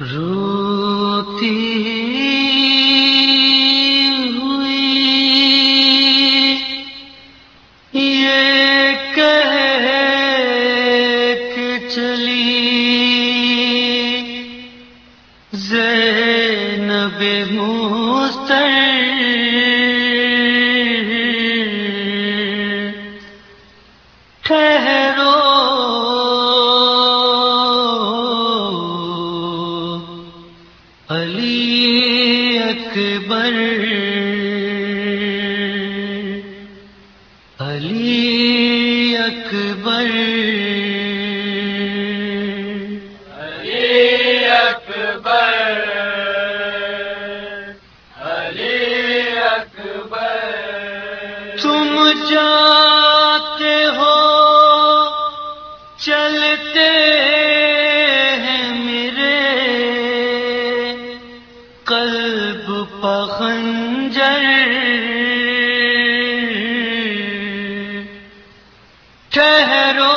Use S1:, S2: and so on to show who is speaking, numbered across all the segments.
S1: رو اکبر۔ علی اکبر۔
S2: علی اکبر۔
S1: تم جاتے ٹھہرو۔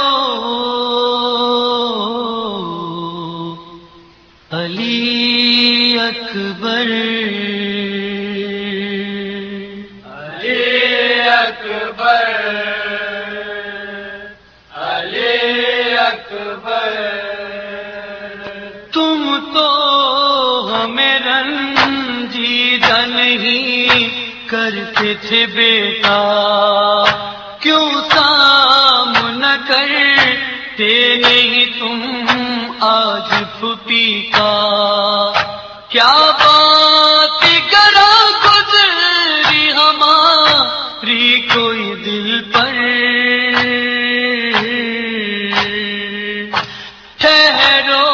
S1: علی اکبر۔
S2: علی اکبر۔ علی اکبر۔
S1: تم تو ہمیں رنجیدہ نہیں کرتے تھے بیٹا۔ کیوں کام کیا بات کرا گزری ہماری کوئی دل پر؟ ٹھہرو۔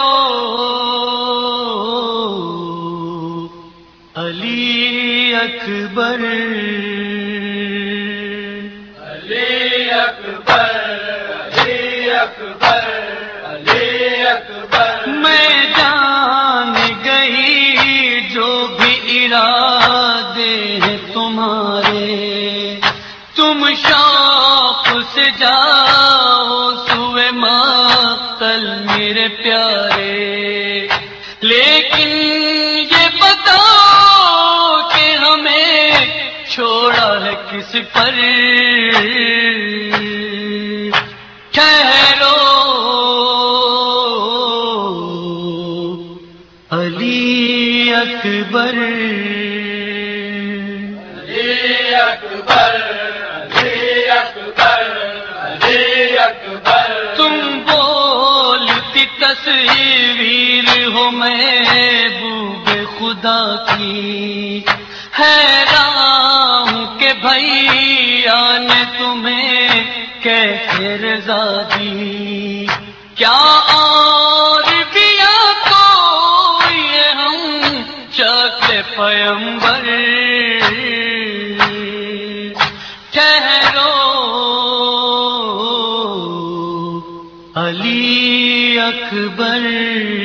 S1: علی اکبر۔
S2: علی اکبر علی اکبر علی اکبر۔
S1: میں سے جاؤ سوئے ماتل میرے پیارے۔ لیکن یہ بتاؤ کہ ہمیں چھوڑا ہے کس پر؟ ٹھہرو۔ علی اکبر۔ ہو محبوب خدا کی۔ حیران کہ بھیا نے تمہیں کیسے رضا دی؟ کیا اور بیا کو یہ ہم شکل پیمبر ٹھہرو۔ علی اکبر۔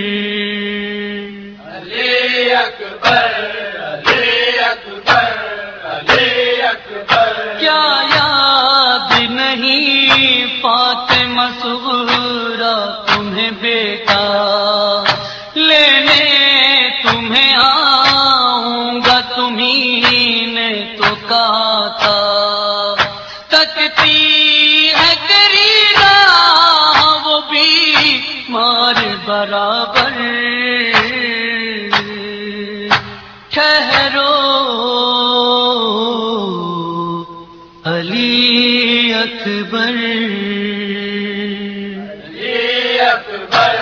S1: برابر ٹھہرو۔ علی اکبر۔
S2: علی اکبر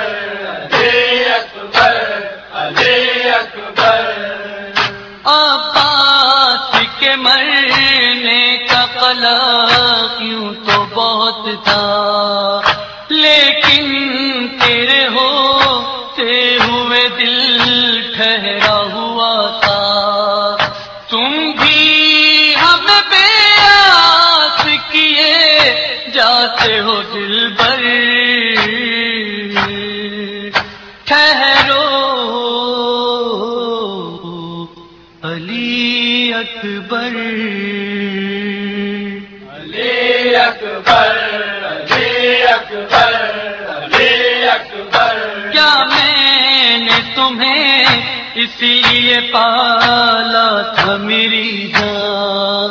S2: علی اکبر علی اکبر۔
S1: آباد کے مرنے کا کلا کیوں تو بہت تھا لیکن تیرے ہوتے ہوئے دل ٹھہرا ہوا تھا۔ تم بھی ہمیں بے آس کیے جاتے ہو دل بر ٹھہرو۔ علی اکبر۔
S2: علی اکبر۔
S1: تمہیں اس لیے پالا تھا میری جان۔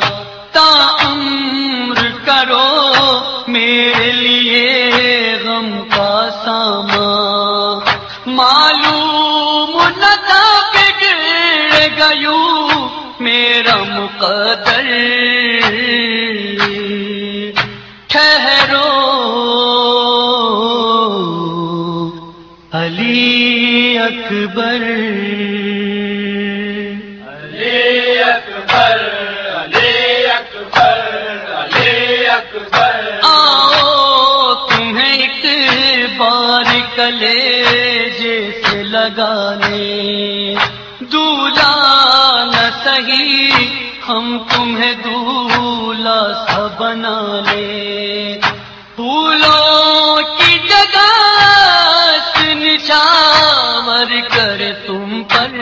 S1: تا عمر کرو میرے لیے غم کا سامان۔ معلوم نہ تھا کہ گر گیوں، میرا مقدر اکبر۔
S2: علی اکبر علی اکبر علی اکبر۔
S1: آؤ تمہیں ایک بار کلے جیسے لگانے۔ دولا نہ سہی ہم تمہیں دولا سا بنا لے پھولوں کر تم پر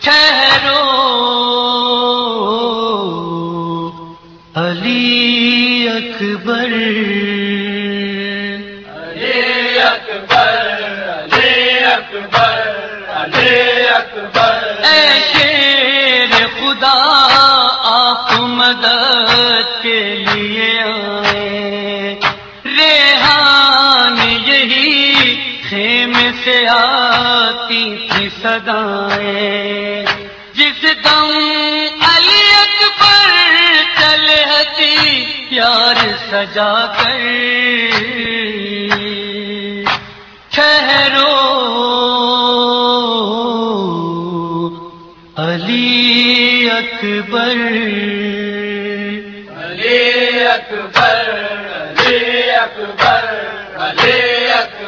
S1: ٹھہرو۔ علی اکبر۔
S2: علی اکبر علی اکبر علی اکبر۔
S1: اے سدائیں جس دم علی اکبر چلے ہتی پیار سجا کر۔ ٹھہرو
S2: علی اکبر۔ علی اکبر علی اکبر علی اکبر۔